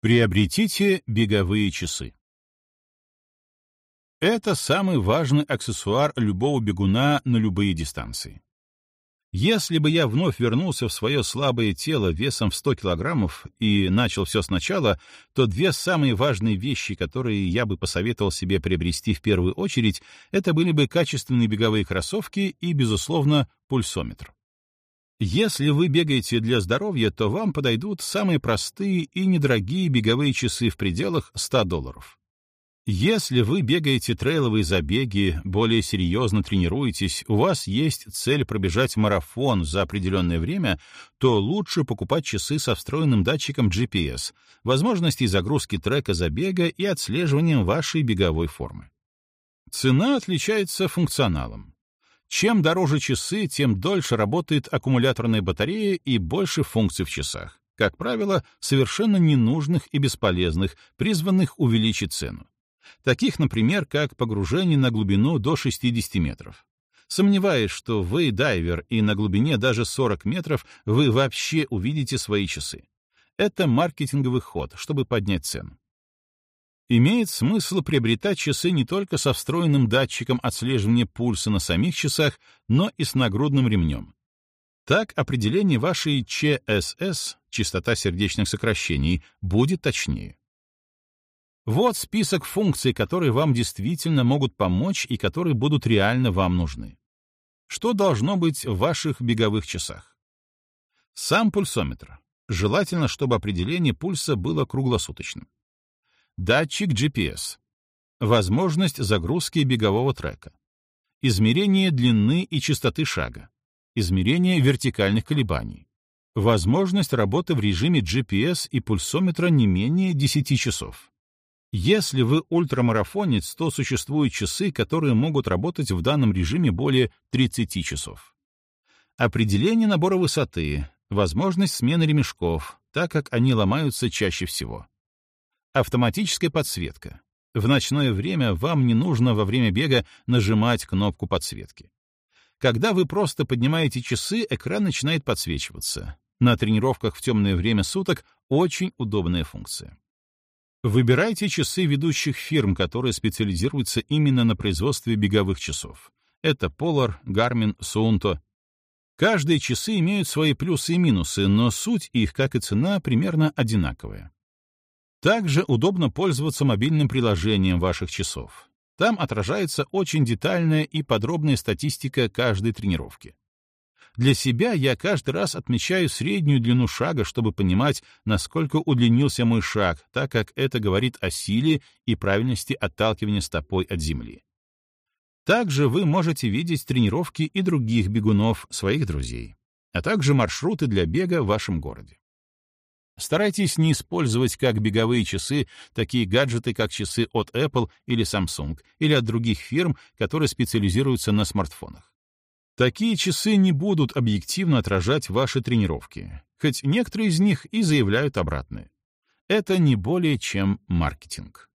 Приобретите беговые часы. Это самый важный аксессуар любого бегуна на любые дистанции. Если бы я вновь вернулся в свое слабое тело весом в 100 килограммов и начал все сначала, то две самые важные вещи, которые я бы посоветовал себе приобрести в первую очередь, это были бы качественные беговые кроссовки и, безусловно, пульсометр. Если вы бегаете для здоровья, то вам подойдут самые простые и недорогие беговые часы в пределах 100 долларов. Если вы бегаете трейловые забеги, более серьезно тренируетесь, у вас есть цель пробежать марафон за определенное время, то лучше покупать часы со встроенным датчиком GPS, возможностью загрузки трека забега и отслеживанием вашей беговой формы. Цена отличается функционалом. Чем дороже часы, тем дольше работает аккумуляторная батарея и больше функций в часах. Как правило, совершенно ненужных и бесполезных, призванных увеличить цену. Таких, например, как погружение на глубину до 60 метров. Сомневаюсь, что вы дайвер, и на глубине даже 40 метров вы вообще увидите свои часы. Это маркетинговый ход, чтобы поднять цену. Имеет смысл приобретать часы не только со встроенным датчиком отслеживания пульса на самих часах, но и с нагрудным ремнем. Так определение вашей ЧСС, частота сердечных сокращений, будет точнее. Вот список функций, которые вам действительно могут помочь и которые будут реально вам нужны. Что должно быть в ваших беговых часах? Сам пульсометр. Желательно, чтобы определение пульса было круглосуточным. Датчик GPS. Возможность загрузки бегового трека. Измерение длины и частоты шага. Измерение вертикальных колебаний. Возможность работы в режиме GPS и пульсометра не менее 10 часов. Если вы ультрамарафонец, то существуют часы, которые могут работать в данном режиме более 30 часов. Определение набора высоты, возможность смены ремешков, так как они ломаются чаще всего. Автоматическая подсветка. В ночное время вам не нужно во время бега нажимать кнопку подсветки. Когда вы просто поднимаете часы, экран начинает подсвечиваться. На тренировках в темное время суток очень удобная функция. Выбирайте часы ведущих фирм, которые специализируются именно на производстве беговых часов. Это Polar, Garmin, Suunto. Каждые часы имеют свои плюсы и минусы, но суть их, как и цена, примерно одинаковая. Также удобно пользоваться мобильным приложением ваших часов. Там отражается очень детальная и подробная статистика каждой тренировки. Для себя я каждый раз отмечаю среднюю длину шага, чтобы понимать, насколько удлинился мой шаг, так как это говорит о силе и правильности отталкивания стопой от земли. Также вы можете видеть тренировки и других бегунов, своих друзей, а также маршруты для бега в вашем городе. Старайтесь не использовать как беговые часы такие гаджеты, как часы от Apple или Samsung, или от других фирм, которые специализируются на смартфонах. Такие часы не будут объективно отражать ваши тренировки, хоть некоторые из них и заявляют обратное. Это не более чем маркетинг.